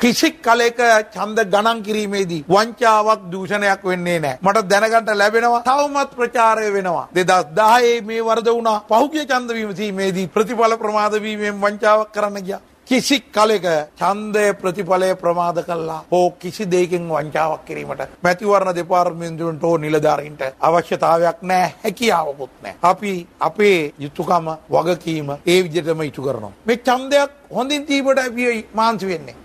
කිසි කලෙක ඡන්ද ගණන් කිරීමේදී වංචාවක් දූෂණයක් වෙන්නේ නැහැ. මට දැනගන්න ලැබෙනවා තවමත් ප්‍රචාරය වෙනවා. 2010 මේ වරද වුණා. පහුගිය ඡන්ද විමසීමේදී ප්‍රතිඵල ප්‍රමාද වීමෙන් වංචාවක් කරන්න ගියා. කිසි කලෙක ඡන්දය ප්‍රතිඵලය ප්‍රමාද කළා හෝ කිසි දෙයකින් වංචාවක් කිරීමට මැතිවරණ දෙපාර්තමේන්තුවට හෝ නිලධාරීන්ට අවශ්‍යතාවයක් නැහැ හැකියාවකුත් නැහැ. අපි අපේ යුතුයකම වගකීම ඒ විදිහටම ඉටු කරනවා. මේ ඡන්දයක් හොඳින් තීපට අපි මාන්සි වෙන්නේ.